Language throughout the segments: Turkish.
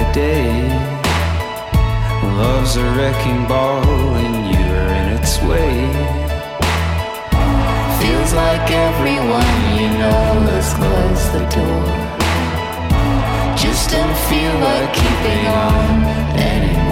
every day. Love's a wrecking ball and you're in its way. Feels like everyone you know has closed the door. Just don't feel like keeping on anymore.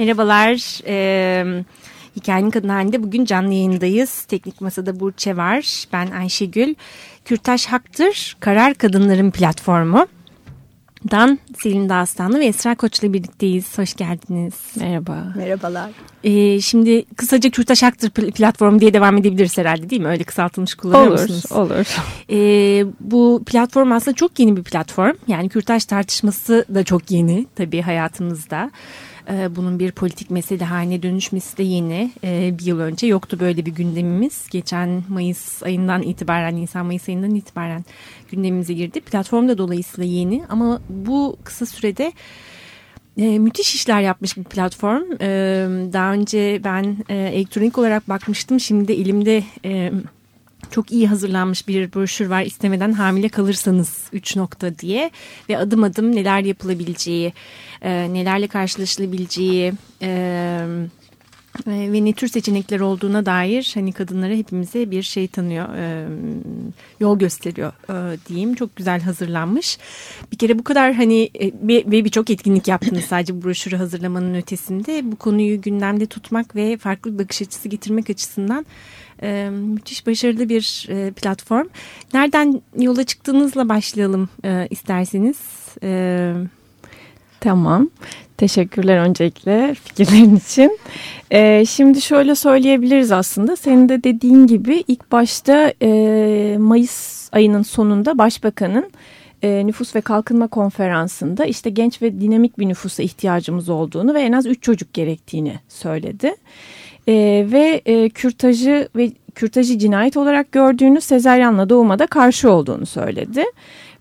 Merhabalar. Ee, Hikayenin Kadın Halinde bugün canlı yayındayız. Teknik Masada Burçe var. Ben Ayşegül. Kürtaş Haktır, Karar Kadınların Platformu. Dan Selin Dağıstanlı ve Esra Koç'la birlikteyiz. Hoş geldiniz. Merhaba. Merhabalar. Ee, şimdi kısaca Kürtaş Haktır platformu diye devam edebiliriz herhalde değil mi? Öyle kısaltılmış kullanıyor olur, musunuz? Olur, olur. Ee, bu platform aslında çok yeni bir platform. Yani Kürtaş tartışması da çok yeni tabii hayatımızda. Ee, bunun bir politik mesele haline dönüşmesi de yeni. Ee, bir yıl önce yoktu böyle bir gündemimiz. Geçen Mayıs ayından itibaren, Nisan-Mayıs ayından itibaren gündemimize girdi. Platform da dolayısıyla yeni ama bu kısa sürede e, müthiş işler yapmış bir platform. E, daha önce ben e, elektronik olarak bakmıştım. Şimdi de elimde e, çok iyi hazırlanmış bir broşür var. İstemeden hamile kalırsanız 3 nokta diye ve adım adım neler yapılabileceği, e, nelerle karşılaşılabileceği, e, ve ne tür seçenekler olduğuna dair hani kadınlara hepimize bir şey tanıyor, e, yol gösteriyor e, diyeyim. Çok güzel hazırlanmış. Bir kere bu kadar hani e, ve birçok etkinlik yaptınız sadece broşürü hazırlamanın ötesinde. Bu konuyu gündemde tutmak ve farklı bir bakış açısı getirmek açısından e, müthiş başarılı bir e, platform. Nereden yola çıktığınızla başlayalım e, isterseniz. Evet. Tamam. Teşekkürler öncelikle fikirlerin için. Ee, şimdi şöyle söyleyebiliriz aslında. Senin de dediğin gibi ilk başta e, Mayıs ayının sonunda Başbakanın e, Nüfus ve Kalkınma Konferansı'nda işte genç ve dinamik bir nüfusa ihtiyacımız olduğunu ve en az üç çocuk gerektiğini söyledi. E, ve e, kürtajı ve kürtajı cinayet olarak gördüğünü sezeryanla doğuma da karşı olduğunu söyledi.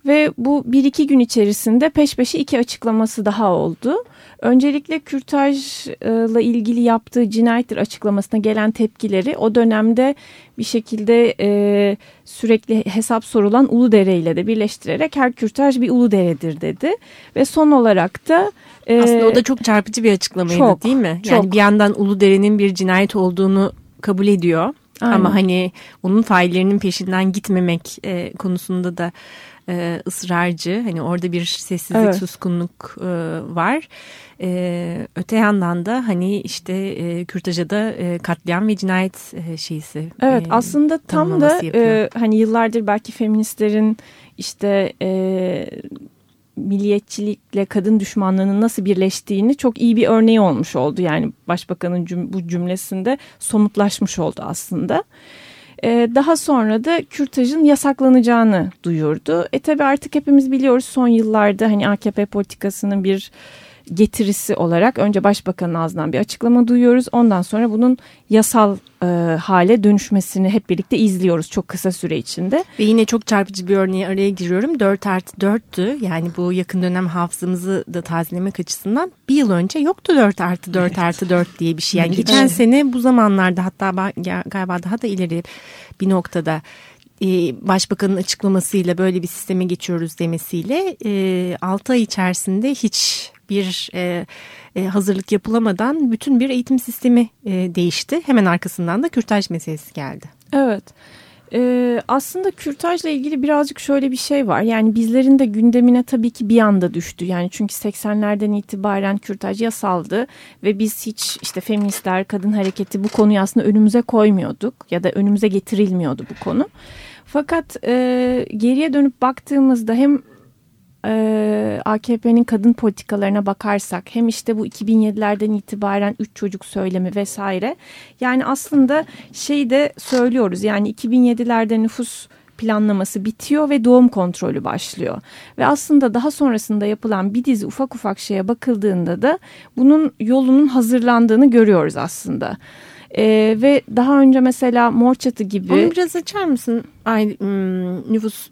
Ve bu bir iki gün içerisinde peş peşe iki açıklaması daha oldu. Öncelikle kürtajla ilgili yaptığı cinayettir açıklamasına gelen tepkileri o dönemde bir şekilde e, sürekli hesap sorulan Uludere ile de birleştirerek her kürtaj bir Uludere'dir dedi. Ve son olarak da... E, Aslında o da çok çarpıcı bir açıklamaydı çok, değil mi? Yani çok. bir yandan Uludere'nin bir cinayet olduğunu kabul ediyor. Aynen. Ama hani onun faillerinin peşinden gitmemek e, konusunda da e, ısrarcı. Hani orada bir sessizlik, evet. suskunluk e, var. E, öte yandan da hani işte e, kürtaja da e, katliam ve cinayet e, şeysi. Evet e, aslında tam da e, hani yıllardır belki feministlerin işte e, milliyetçilikle kadın düşmanlığının nasıl birleştiğini çok iyi bir örneği olmuş oldu. Yani başbakanın cüm bu cümlesinde somutlaşmış oldu aslında. Ee, daha sonra da kürtajın yasaklanacağını duyurdu. E tabi artık hepimiz biliyoruz son yıllarda hani AKP politikasının bir getirisi olarak önce başbakanın ağzından bir açıklama duyuyoruz. Ondan sonra bunun yasal e, hale dönüşmesini hep birlikte izliyoruz çok kısa süre içinde. Ve yine çok çarpıcı bir örneğe araya giriyorum. 4 artı 4'tü yani bu yakın dönem hafızamızı da tazelemek açısından bir yıl önce yoktu 4 artı 4 evet. artı 4 diye bir şey. Yani geçen evet. sene bu zamanlarda hatta galiba daha da ileri bir noktada e, başbakanın açıklamasıyla böyle bir sisteme geçiyoruz demesiyle e, 6 ay içerisinde hiç bir e, e, hazırlık yapılamadan bütün bir eğitim sistemi e, değişti. Hemen arkasından da kürtaj meselesi geldi. Evet. Ee, aslında kürtajla ilgili birazcık şöyle bir şey var. Yani bizlerin de gündemine tabii ki bir anda düştü. Yani çünkü 80'lerden itibaren kürtaj yasaldı ve biz hiç işte feministler, kadın hareketi bu konuyu aslında önümüze koymuyorduk ya da önümüze getirilmiyordu bu konu. Fakat e, geriye dönüp baktığımızda hem e, AKP'nin kadın politikalarına bakarsak hem işte bu 2007'lerden itibaren üç çocuk söylemi vesaire yani aslında şey de söylüyoruz yani 2007'lerde nüfus planlaması bitiyor ve doğum kontrolü başlıyor. Ve aslında daha sonrasında yapılan bir dizi ufak ufak şeye bakıldığında da bunun yolunun hazırlandığını görüyoruz aslında. Ee, ve daha önce mesela Mor gibi... Onu biraz açar mısın? Ay, nüfus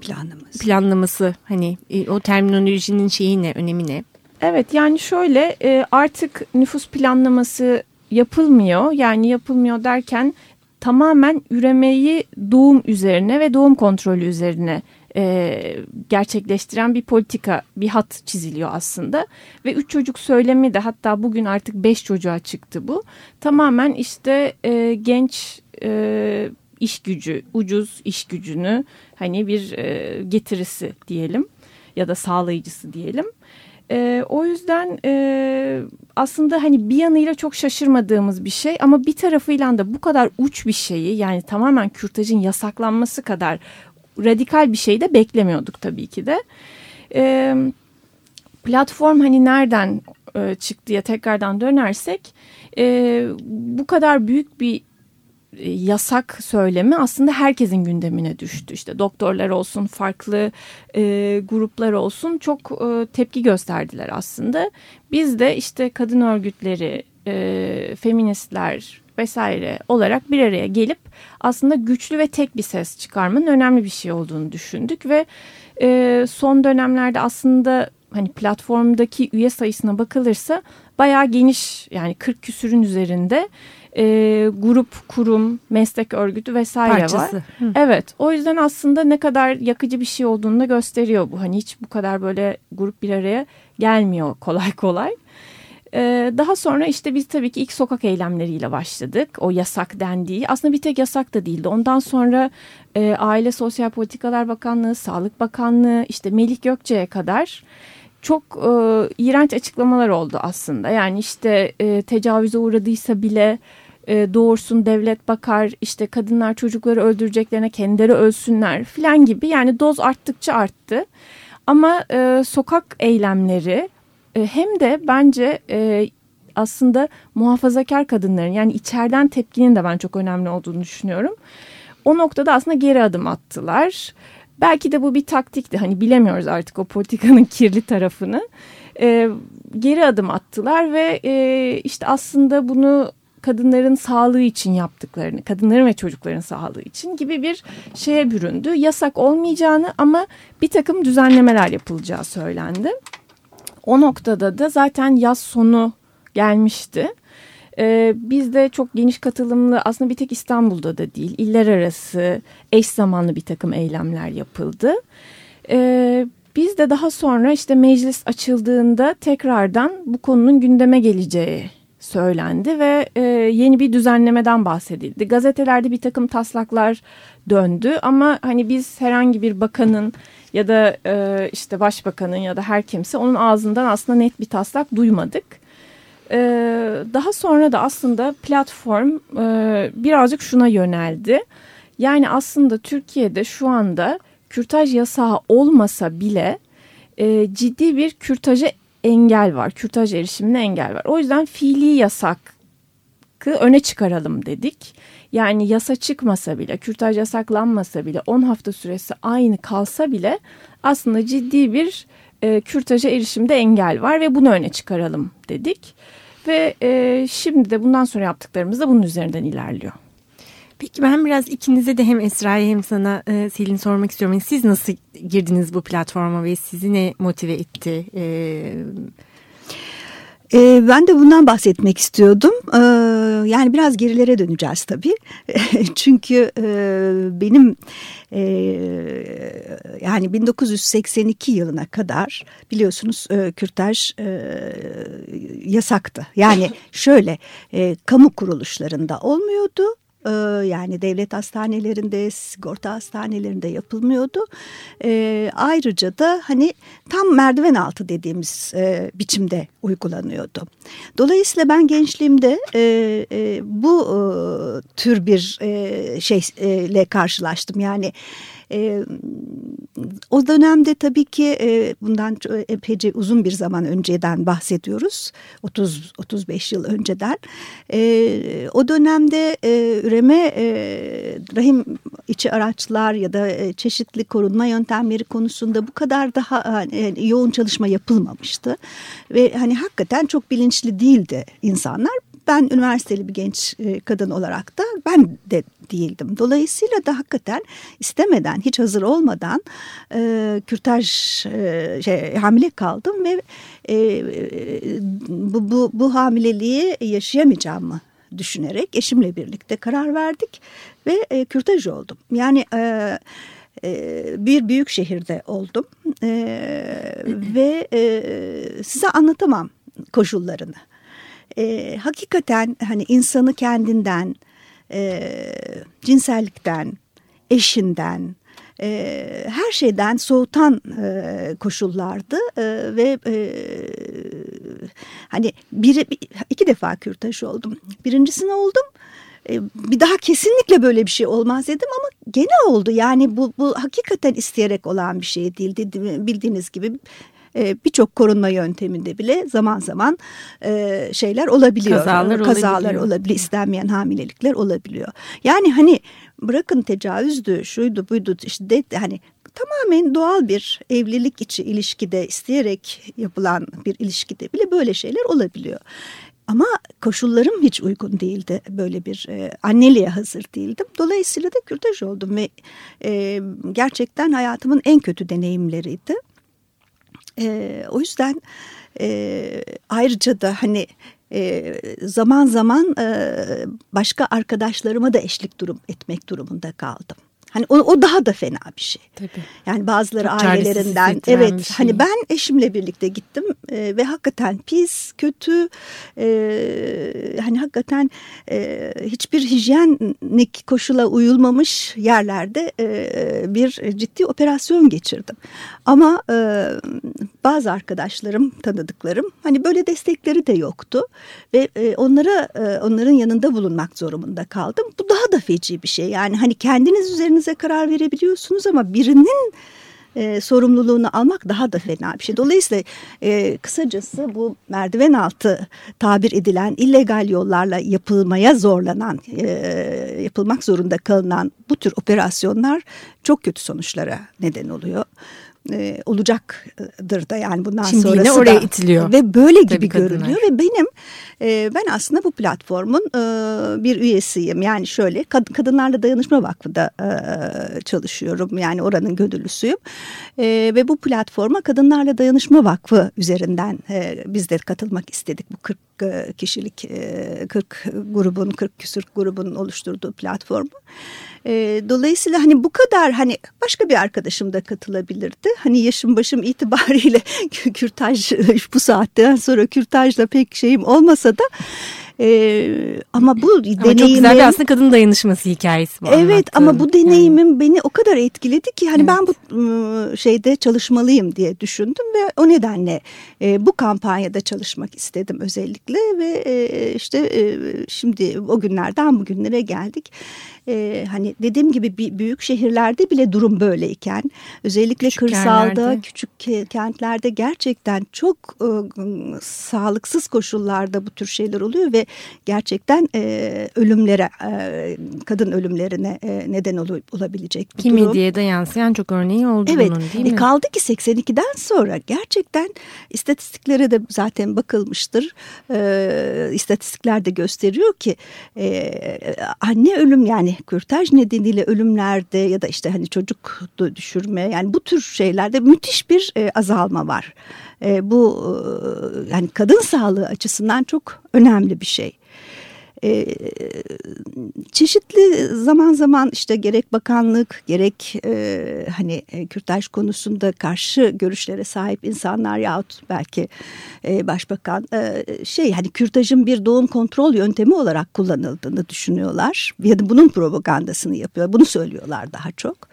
planlaması. Planlaması hani e, o terminolojinin şeyi ne, önemi ne? Evet yani şöyle e, artık nüfus planlaması yapılmıyor. Yani yapılmıyor derken tamamen üremeyi doğum üzerine ve doğum kontrolü üzerine e, gerçekleştiren bir politika, bir hat çiziliyor aslında. Ve üç çocuk söylemi de hatta bugün artık beş çocuğa çıktı bu. Tamamen işte e, genç e, iş gücü, ucuz iş gücünü hani bir e, getirisi diyelim ya da sağlayıcısı diyelim. E, o yüzden e, aslında hani bir yanıyla çok şaşırmadığımız bir şey ama bir tarafıyla da bu kadar uç bir şeyi yani tamamen kürtajın yasaklanması kadar radikal bir şey de beklemiyorduk tabii ki de. E, platform hani nereden e, çıktıya tekrardan dönersek e, bu kadar büyük bir yasak söylemi aslında herkesin gündemine düştü. İşte doktorlar olsun, farklı e, gruplar olsun çok e, tepki gösterdiler aslında. Biz de işte kadın örgütleri, e, feministler vesaire olarak bir araya gelip aslında güçlü ve tek bir ses çıkarmanın önemli bir şey olduğunu düşündük ve e, son dönemlerde aslında hani platformdaki üye sayısına bakılırsa bayağı geniş yani 40 küsürün üzerinde e, grup, kurum, meslek örgütü vesaire Parçası. var. Hı. Evet o yüzden aslında ne kadar yakıcı bir şey olduğunu da gösteriyor bu. Hani hiç bu kadar böyle grup bir araya gelmiyor kolay kolay. Ee, daha sonra işte biz tabii ki ilk sokak eylemleriyle başladık. O yasak dendiği. Aslında bir tek yasak da değildi. Ondan sonra e, Aile Sosyal Politikalar Bakanlığı, Sağlık Bakanlığı, işte Melih Gökçe'ye kadar çok e, iğrenç açıklamalar oldu aslında. Yani işte e, tecavüze uğradıysa bile e, doğursun devlet bakar işte kadınlar çocukları öldüreceklerine kendileri ölsünler filan gibi yani doz arttıkça arttı. Ama e, sokak eylemleri e, hem de bence e, aslında muhafazakar kadınların yani içeriden tepkinin de ben çok önemli olduğunu düşünüyorum. O noktada aslında geri adım attılar. Belki de bu bir taktikti hani bilemiyoruz artık o politikanın kirli tarafını. E, geri adım attılar ve e, işte aslında bunu kadınların sağlığı için yaptıklarını, kadınların ve çocukların sağlığı için gibi bir şeye büründü. Yasak olmayacağını ama bir takım düzenlemeler yapılacağı söylendi. O noktada da zaten yaz sonu gelmişti. Ee, bizde çok geniş katılımlı aslında bir tek İstanbul'da da değil iller arası eş zamanlı bir takım eylemler yapıldı. Ee, biz de daha sonra işte meclis açıldığında tekrardan bu konunun gündeme geleceği söylendi ve e, yeni bir düzenlemeden bahsedildi. Gazetelerde bir takım taslaklar döndü ama hani biz herhangi bir bakanın ya da e, işte başbakanın ya da her kimse onun ağzından aslında net bir taslak duymadık. E, daha sonra da aslında platform e, birazcık şuna yöneldi. Yani aslında Türkiye'de şu anda kürtaj yasağı olmasa bile e, ciddi bir kürtaja engel var. Kürtaj erişimine engel var. O yüzden fiili yasak öne çıkaralım dedik. Yani yasa çıkmasa bile, kürtaj yasaklanmasa bile, 10 hafta süresi aynı kalsa bile aslında ciddi bir e, kürtaja erişimde engel var ve bunu öne çıkaralım dedik. Ve e, şimdi de bundan sonra yaptıklarımız da bunun üzerinden ilerliyor. Peki ben biraz ikinize de hem Esra'ya hem sana e, Selin sormak istiyorum. Yani siz nasıl girdiniz bu platforma ve sizi ne motive etti? E, e, ben de bundan bahsetmek istiyordum. E, yani biraz gerilere döneceğiz tabii. Çünkü e, benim e, yani 1982 yılına kadar biliyorsunuz e, kürtaj e, yasaktı. Yani şöyle e, kamu kuruluşlarında olmuyordu ee, yani devlet hastanelerinde, sigorta hastanelerinde yapılmıyordu. E, ayrıca da hani tam merdiven altı dediğimiz e, biçimde uygulanıyordu. Dolayısıyla ben gençliğimde e, e, bu e, tür bir e, şeyle karşılaştım. Yani e, o dönemde tabii ki e, bundan epeyce uzun bir zaman önceden bahsediyoruz. 30 35 yıl önceden. E, o dönemde e, üreme e, rahim içi araçlar ya da e, çeşitli korunma yöntemleri konusunda bu kadar daha hani, yoğun çalışma yapılmamıştı. Ve hani hakikaten çok bilinçli değildi insanlar ben üniversiteli bir genç e, kadın olarak da ben de değildim. Dolayısıyla da hakikaten istemeden hiç hazır olmadan e, kürtaj e, şey, hamile kaldım ve e, bu, bu, bu hamileliği yaşayamayacağımı düşünerek eşimle birlikte karar verdik ve e, kürtaj oldum. Yani e, e, bir büyük şehirde oldum e, ve e, size anlatamam koşullarını e, hakikaten hani insanı kendinden, e, cinsellikten, eşinden, e, her şeyden soğutan e, koşullardı e, ve e, hani bir, iki defa kürtaj oldum. Birincisine oldum e, bir daha kesinlikle böyle bir şey olmaz dedim ama gene oldu. Yani bu, bu hakikaten isteyerek olan bir şey değildi bildiğiniz gibi e, birçok korunma yönteminde bile zaman zaman e, şeyler olabiliyor. Kazalar, Kazalar olabiliyor. olabiliyor. istenmeyen hamilelikler olabiliyor. Yani hani bırakın tecavüzdü, şuydu buydu işte de, hani tamamen doğal bir evlilik içi ilişkide isteyerek yapılan bir ilişkide bile böyle şeyler olabiliyor. Ama koşullarım hiç uygun değildi. Böyle bir e, anneliğe hazır değildim. Dolayısıyla da kürtaj oldum ve e, gerçekten hayatımın en kötü deneyimleriydi. E, o yüzden e, ayrıca da hani e, zaman zaman e, başka arkadaşlarıma da eşlik durum etmek durumunda kaldım. Hani o, o daha da fena bir şey. Tabii. Yani bazıları Çok ailelerinden evet şey. hani ben eşimle birlikte gittim e, ve hakikaten pis, kötü e, hani hakikaten e, hiçbir hijyenik koşula uyulmamış yerlerde e, bir ciddi operasyon geçirdim. Ama e, bazı arkadaşlarım, tanıdıklarım hani böyle destekleri de yoktu ve e, onlara e, onların yanında bulunmak zorunda kaldım. Bu daha da feci bir şey. Yani hani kendiniz üzerinize karar verebiliyorsunuz ama birinin e, sorumluluğunu almak daha da fena bir şey. Dolayısıyla e, kısacası bu merdiven altı tabir edilen illegal yollarla yapılmaya zorlanan, e, yapılmak zorunda kalınan bu tür operasyonlar çok kötü sonuçlara neden oluyor e, olacaktır da yani bundan Şimdi sonrası yine oraya da. itiliyor. Ve böyle Tabii gibi kadınlar. görünüyor ve benim e, ben aslında bu platformun e, bir üyesiyim. Yani şöyle kad, Kadınlarla Dayanışma Vakfı'da e, çalışıyorum yani oranın gönüllüsüyüm. E, ve bu platforma Kadınlarla Dayanışma Vakfı üzerinden e, biz de katılmak istedik bu 40 e, kişilik e, 40 grubun 40 küsür grubun oluşturduğu platformu. E, dolayısıyla hani bu kadar hani başka bir arkadaşım da katılabilirdi. Hani yaşım başım itibariyle kürtaj bu saatten sonra kürtajla pek şeyim olmasa da e, ama bu Ama deneyimim... çok güzel bir aslında kadın dayanışması hikayesi bu. Evet ama anlattığın. bu deneyimim beni o kadar etkiledi ki hani Evet. ben bu ıı, şeyde çalışmalıyım diye düşündüm ve o nedenle e, bu kampanyada çalışmak istedim özellikle ve e, işte e, şimdi o günlerden bugünlere geldik. E, hani dediğim gibi büyük şehirlerde bile durum böyleyken özellikle Küçük kırsalda yerlerde. küçük ke- kentlerde gerçekten çok e, sağlıksız koşullarda bu tür şeyler oluyor ve gerçekten e, ölümlere e, kadın ölümlerine e, neden ol- olabilecek bir Ki durum. medyaya yansıyan çok örneği oldu Evet bunun değil e, mi? kaldı ki 82'den sonra gerçekten istatistiklere de zaten bakılmıştır. E, istatistikler de gösteriyor ki e, anne ölüm yani kürtaj nedeniyle ölümlerde ya da işte hani çocuk düşürme yani bu tür şeylerde müthiş bir e, azalma var. E, bu e, yani kadın sağlığı açısından çok önemli bir şey. E, çeşitli zaman zaman işte gerek bakanlık gerek e, hani e, kürtaj konusunda karşı görüşlere sahip insanlar yahut belki e, başbakan e, şey hani kürtajın bir doğum kontrol yöntemi olarak kullanıldığını düşünüyorlar ya da bunun propagandasını yapıyor bunu söylüyorlar daha çok.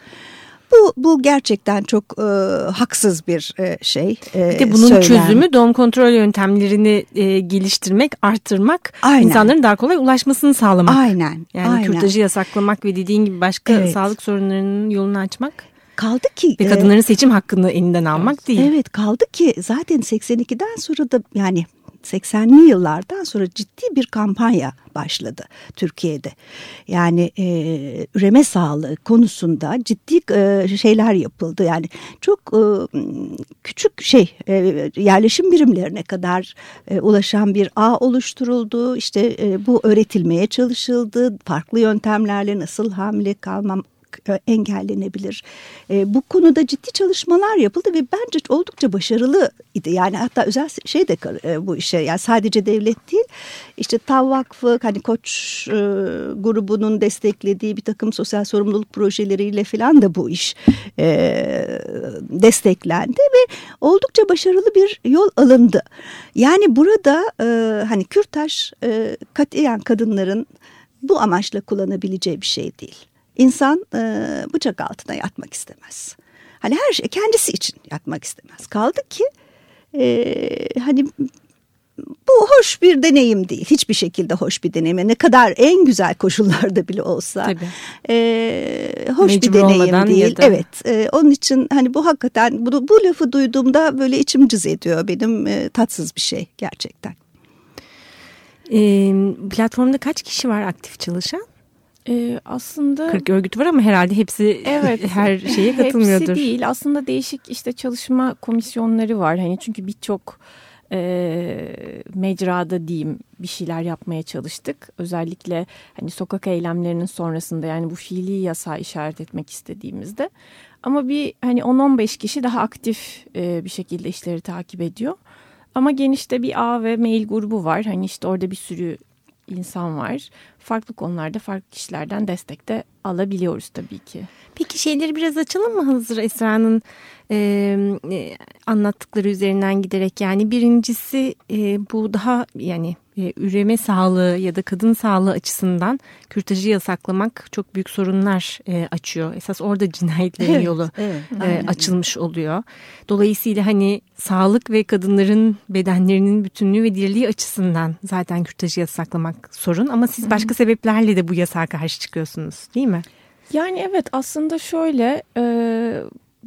Bu, bu gerçekten çok e, haksız bir e, şey. e, Bir de bunun söylem. çözümü doğum kontrol yöntemlerini e, geliştirmek, arttırmak, Aynen. insanların daha kolay ulaşmasını sağlamak. Aynen. Yani aynen. kürtajı yasaklamak ve dediğin gibi başka Evet. sağlık sorunlarının yolunu açmak Kaldı ki ve e, kadınların seçim hakkını elinden almak değil. Evet kaldı ki zaten 82'den sonra da yani 80'li yıllardan sonra ciddi bir kampanya başladı Türkiye'de. Yani e, üreme sağlığı konusunda ciddi e, şeyler yapıldı. Yani çok e, küçük şey e, yerleşim birimlerine kadar e, ulaşan bir ağ oluşturuldu. İşte e, bu öğretilmeye çalışıldı. Farklı yöntemlerle nasıl hamile kalmam e, engellenebilir. E, bu konuda ciddi çalışmalar yapıldı ve bence oldukça başarılı idi. Yani hatta özel şey de e, bu işe yani sadece devlet değil işte TAV Vakfı hani Koç grubunun desteklediği bir takım sosyal sorumluluk projeleriyle falan da bu iş desteklendi ve oldukça başarılı bir yol alındı. Yani burada hani kürtaj e, katiyen kadınların bu amaçla kullanabileceği bir şey değil. İnsan e, bıçak altına yatmak istemez. Hani her şey kendisi için yatmak istemez. Kaldı ki e, hani bu hoş bir deneyim değil. Hiçbir şekilde hoş bir deneyim. Ne kadar en güzel koşullarda bile olsa Tabii. e, hoş Mecbur bir deneyim değil. ya da- Evet. e, onun için hani bu hakikaten bu, bu lafı duyduğumda böyle içim cız ediyor benim. E, tatsız bir şey gerçekten. E, platformda kaç kişi var aktif çalışan? Ee, aslında 40 örgüt var ama herhalde hepsi Evet. her şeye katılmıyordur. Hepsi değil. Aslında değişik işte çalışma komisyonları var. Hani çünkü birçok e, mecrada diyeyim bir şeyler yapmaya çalıştık. Özellikle hani sokak eylemlerinin sonrasında yani bu fiili yasağı işaret etmek istediğimizde. Ama bir hani 10-15 kişi daha aktif e, bir şekilde işleri takip ediyor. Ama genişte bir ağ ve mail grubu var. Hani işte orada bir sürü insan var. Farklı konularda farklı kişilerden destek de alabiliyoruz tabii ki. Peki şeyleri biraz açalım mı hazır Esra'nın e, anlattıkları üzerinden giderek yani birincisi e, bu daha yani e, üreme sağlığı ya da kadın sağlığı açısından kürtajı yasaklamak çok büyük sorunlar e, açıyor. Esas orada cinayetlerin evet, yolu evet, e, açılmış oluyor. Dolayısıyla hani sağlık ve kadınların bedenlerinin bütünlüğü ve diriliği açısından zaten kürtajı yasaklamak sorun ama siz başka sebeplerle de bu yasağa karşı çıkıyorsunuz değil mi? Yani evet aslında şöyle e,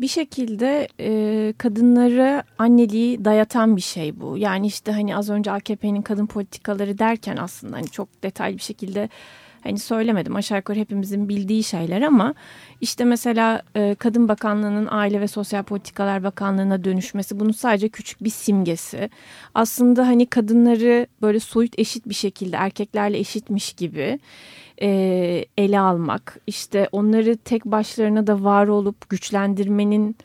bir şekilde e, kadınlara anneliği dayatan bir şey bu. Yani işte hani az önce AKP'nin kadın politikaları derken aslında hani çok detaylı bir şekilde hani söylemedim aşağı yukarı hepimizin bildiği şeyler ama işte mesela e, Kadın Bakanlığı'nın Aile ve Sosyal Politikalar Bakanlığı'na dönüşmesi bunun sadece küçük bir simgesi. Aslında hani kadınları böyle soyut eşit bir şekilde erkeklerle eşitmiş gibi e, ele almak işte onları tek başlarına da var olup güçlendirmenin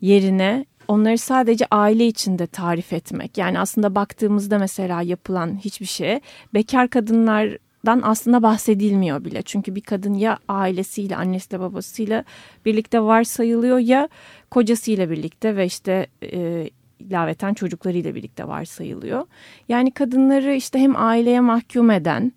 yerine onları sadece aile içinde tarif etmek. Yani aslında baktığımızda mesela yapılan hiçbir şey bekar kadınlar dan aslında bahsedilmiyor bile. Çünkü bir kadın ya ailesiyle, annesiyle, babasıyla birlikte varsayılıyor ya kocasıyla birlikte ve işte e, ilaveten çocuklarıyla birlikte varsayılıyor. Yani kadınları işte hem aileye mahkum eden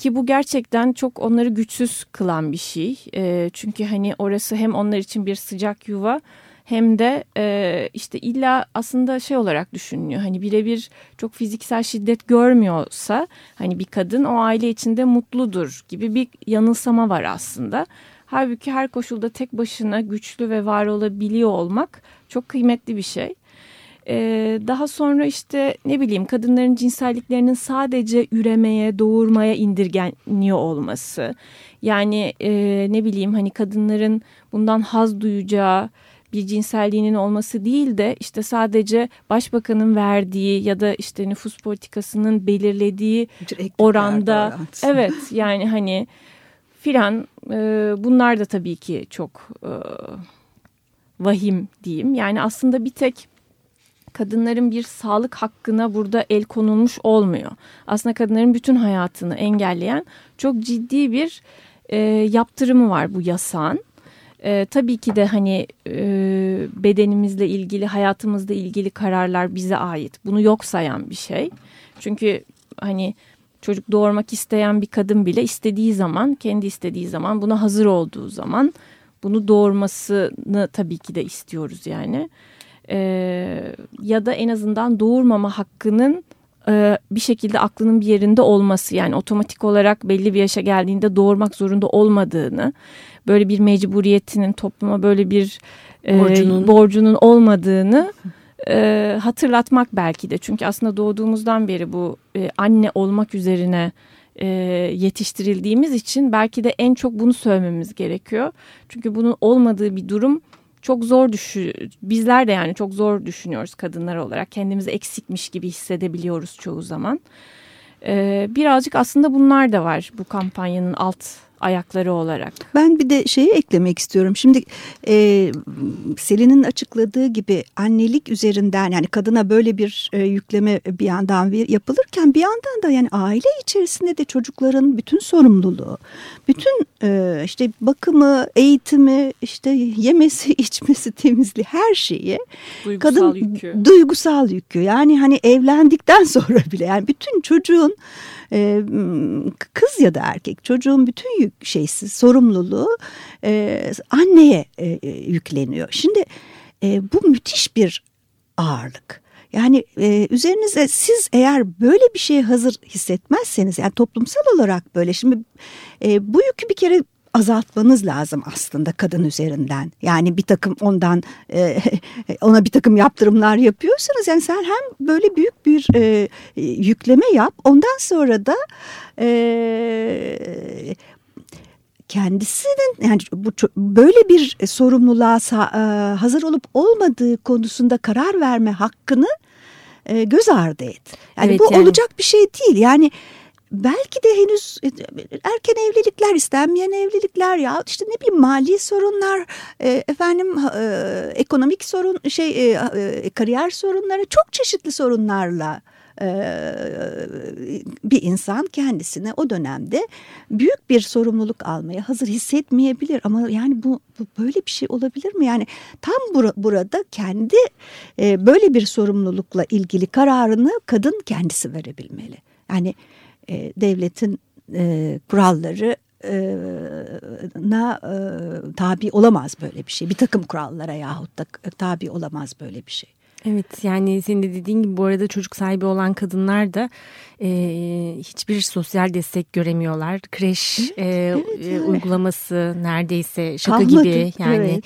ki bu gerçekten çok onları güçsüz kılan bir şey. E, çünkü hani orası hem onlar için bir sıcak yuva hem de e, işte illa aslında şey olarak düşünülüyor. Hani birebir çok fiziksel şiddet görmüyorsa hani bir kadın o aile içinde mutludur gibi bir yanılsama var aslında. Halbuki her koşulda tek başına güçlü ve var olabiliyor olmak çok kıymetli bir şey. Ee, daha sonra işte ne bileyim kadınların cinselliklerinin sadece üremeye, doğurmaya indirgeniyor olması. Yani e, ne bileyim hani kadınların bundan haz duyacağı bir cinselliğinin olması değil de işte sadece başbakanın verdiği ya da işte nüfus politikasının belirlediği oranda evet yani hani filan e, bunlar da tabii ki çok e, vahim diyeyim. Yani aslında bir tek kadınların bir sağlık hakkına burada el konulmuş olmuyor. Aslında kadınların bütün hayatını engelleyen çok ciddi bir e, yaptırımı var bu yasağın. E, tabii ki de hani e, bedenimizle ilgili, hayatımızla ilgili kararlar bize ait. Bunu yok sayan bir şey. Çünkü hani çocuk doğurmak isteyen bir kadın bile istediği zaman, kendi istediği zaman, buna hazır olduğu zaman bunu doğurmasını tabii ki de istiyoruz yani. E, ya da en azından doğurmama hakkının e, bir şekilde aklının bir yerinde olması yani otomatik olarak belli bir yaşa geldiğinde doğurmak zorunda olmadığını böyle bir mecburiyetinin topluma böyle bir e, borcunun. borcunun olmadığını e, hatırlatmak belki de çünkü aslında doğduğumuzdan beri bu e, anne olmak üzerine e, yetiştirildiğimiz için belki de en çok bunu söylememiz gerekiyor çünkü bunun olmadığı bir durum çok zor düşü bizler de yani çok zor düşünüyoruz kadınlar olarak kendimizi eksikmiş gibi hissedebiliyoruz çoğu zaman. Ee, birazcık aslında bunlar da var bu kampanyanın alt ayakları olarak. Ben bir de şeyi eklemek istiyorum. Şimdi e, Selin'in açıkladığı gibi annelik üzerinden yani kadına böyle bir e, yükleme bir yandan bir, yapılırken bir yandan da yani aile içerisinde de çocukların bütün sorumluluğu, bütün e, işte bakımı, eğitimi, işte yemesi, içmesi, temizliği her şeyi duygusal kadın yükü. duygusal yükü. Yani hani evlendikten sonra bile yani bütün çocuğun e, kız ya da erkek çocuğun bütün yük şeysi sorumluluğu e, anneye e, yükleniyor. Şimdi e, bu müthiş bir ağırlık. Yani e, üzerinize siz eğer böyle bir şeye hazır hissetmezseniz yani toplumsal olarak böyle şimdi e, bu yükü bir kere azaltmanız lazım aslında kadın üzerinden. Yani bir takım ondan e, ona bir takım yaptırımlar yapıyorsanız yani sen hem böyle büyük bir e, yükleme yap ondan sonra da e, kendisinin yani bu böyle bir sorumluluğa e, hazır olup olmadığı konusunda karar verme hakkını e, göz ardı et. Yani evet, bu yani. olacak bir şey değil. Yani belki de henüz e, erken evlilikler, istenmeyen evlilikler ya işte ne bileyim mali sorunlar, e, efendim e, ekonomik sorun, şey e, e, kariyer sorunları çok çeşitli sorunlarla bir insan kendisine o dönemde büyük bir sorumluluk almaya hazır hissetmeyebilir ama yani bu, bu böyle bir şey olabilir mi? Yani tam bur burada kendi e, böyle bir sorumlulukla ilgili kararını kadın kendisi verebilmeli. Yani e, devletin e, kuralları na e, tabi olamaz böyle bir şey. Bir takım kurallara yahut da tabi olamaz böyle bir şey. Evet yani senin de dediğin gibi bu arada çocuk sahibi olan kadınlar da e, hiçbir sosyal destek göremiyorlar. Kreş evet, e, evet, yani. uygulaması neredeyse şaka Kalmadı, gibi yani evet.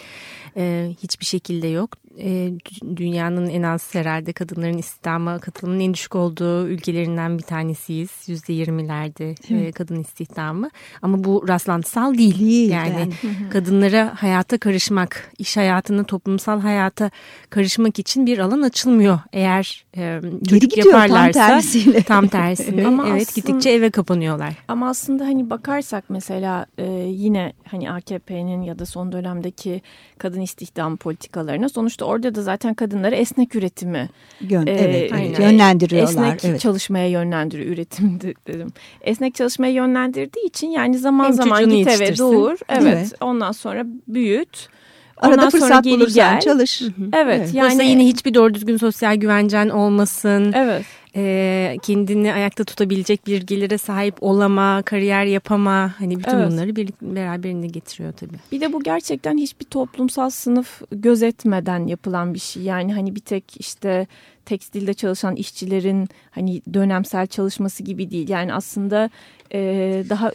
E, hiçbir şekilde yok e, dünyanın en az herhalde kadınların istihdama katılımının en düşük olduğu ülkelerinden bir tanesiyiz. Yüzde yirmilerde e, kadın istihdamı. Ama bu rastlantısal değil. değil yani, yani. kadınlara hayata karışmak, iş hayatına, toplumsal hayata karışmak için bir alan açılmıyor. Eğer e, çocuk gidiyor, yaparlarsa tam tersine. Tam tersine. ama evet aslında, gittikçe eve kapanıyorlar. Ama aslında hani bakarsak mesela e, yine hani AKP'nin ya da son dönemdeki kadın istihdam politikalarına sonuçta orada da zaten kadınları esnek üretimi Gön, e, evet, yönlendiriyorlar. Esnek evet. çalışmaya yönlendiriyor üretim dedim. Esnek çalışmaya yönlendirdiği için yani zaman Hem zaman git eve doğur. Evet. Ondan sonra büyüt. Arada Ondan fırsat bulursan çalış. Hı hı. Evet. evet. Yani yine hiçbir doğru düzgün sosyal güvencen olmasın. Evet e, kendini ayakta tutabilecek bir gelire sahip olama, kariyer yapama hani bütün evet. bunları bir, beraberinde getiriyor tabii. Bir de bu gerçekten hiçbir toplumsal sınıf gözetmeden yapılan bir şey. Yani hani bir tek işte tekstilde çalışan işçilerin hani dönemsel çalışması gibi değil. Yani aslında e, daha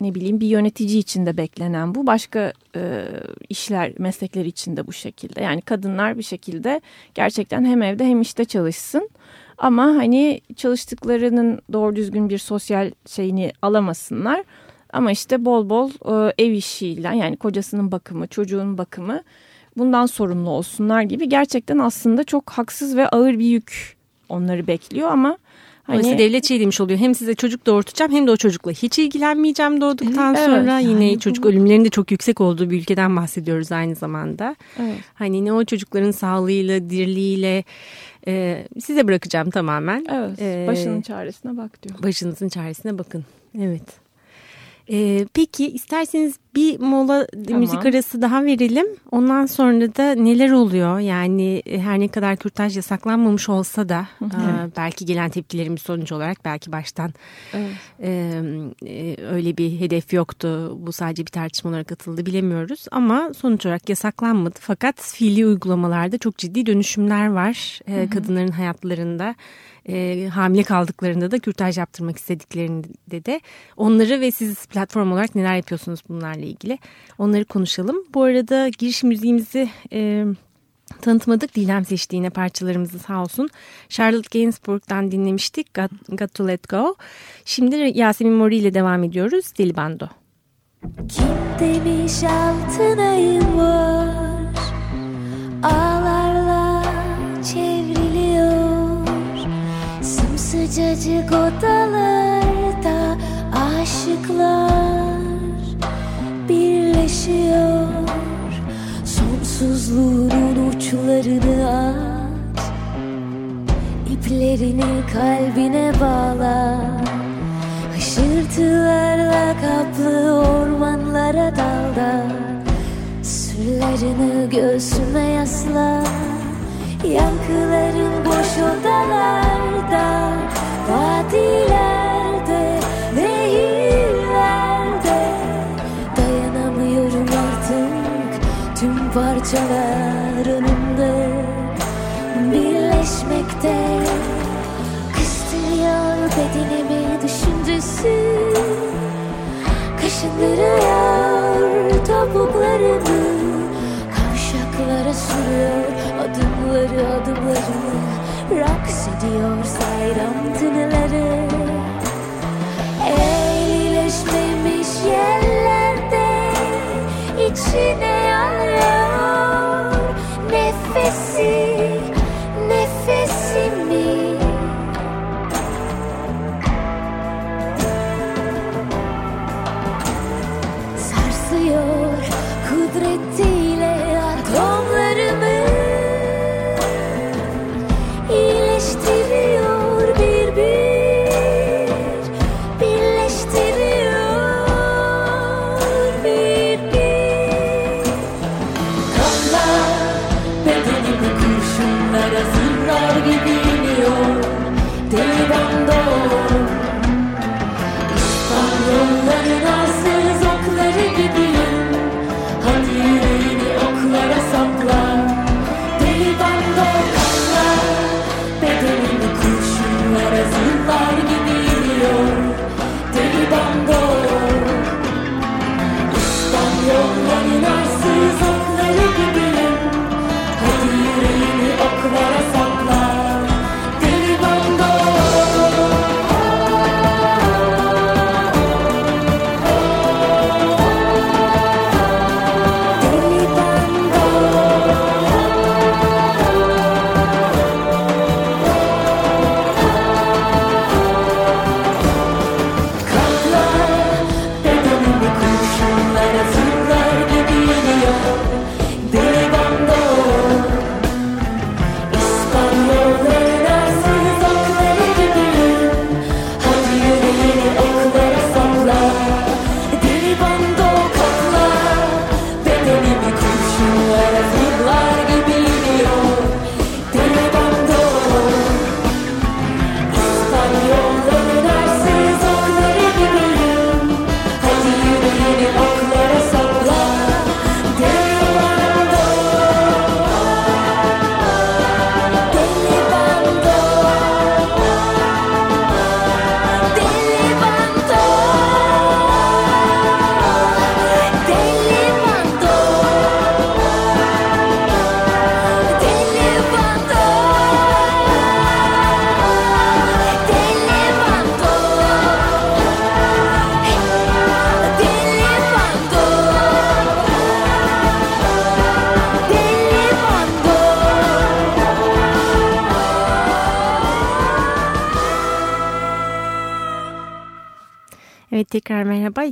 ne bileyim bir yönetici için de beklenen bu. Başka e, işler, meslekler için de bu şekilde. Yani kadınlar bir şekilde gerçekten hem evde hem işte çalışsın. Ama hani çalıştıklarının doğru düzgün bir sosyal şeyini alamasınlar. Ama işte bol bol e, ev işiyle yani kocasının bakımı, çocuğun bakımı bundan sorumlu olsunlar gibi gerçekten aslında çok haksız ve ağır bir yük onları bekliyor ama Hani... devlet şey demiş oluyor hem size çocuk doğurtacağım hem de o çocukla hiç ilgilenmeyeceğim doğduktan evet, sonra. Yani yine çocuk ölümlerinin de çok yüksek olduğu bir ülkeden bahsediyoruz aynı zamanda. Evet. Hani ne o çocukların sağlığıyla, dirliğiyle e, size bırakacağım tamamen. Evet ee, başının çaresine bak diyor. Başınızın çaresine bakın. Evet. Ee, peki isterseniz bir mola tamam. müzik arası daha verelim. Ondan sonra da neler oluyor? Yani e, her ne kadar kürtaj yasaklanmamış olsa da e, belki gelen tepkilerimiz sonucu olarak belki baştan evet. e, e, öyle bir hedef yoktu. Bu sadece bir tartışma olarak atıldı bilemiyoruz. Ama sonuç olarak yasaklanmadı. Fakat fiili uygulamalarda çok ciddi dönüşümler var e, kadınların hayatlarında e, hamile kaldıklarında da kürtaj yaptırmak istediklerinde de onları ve siz platform olarak neler yapıyorsunuz bunlarla ilgili onları konuşalım. Bu arada giriş müziğimizi e, tanıtmadık. Dilem seçtiğine parçalarımızı sağ olsun. Charlotte Gainsbourg'dan dinlemiştik Got, Got to Let Go. Şimdi Yasemin Mori ile devam ediyoruz. Deli Bando. Kim demiş altın ayın var Ağlarla çevriliyor Sımsıcacık odalarda birleşiyor Sonsuzluğun uçlarını aç İplerini kalbine bağla. Hışırtılarla kaplı ormanlara dalda. Sırlarını göğsüme yasla. Yankıların boş odalarda. Vadilerde parçalar önümde. Birleşmekte Kıstırıyor bedenimi düşüncesi? Kaşındırıyor topuklarımı Kavşaklara sürüyor. Adımları adımlarımı Raks ediyor sayram tınıları. Eğleşmemiş yerlerde içine dritti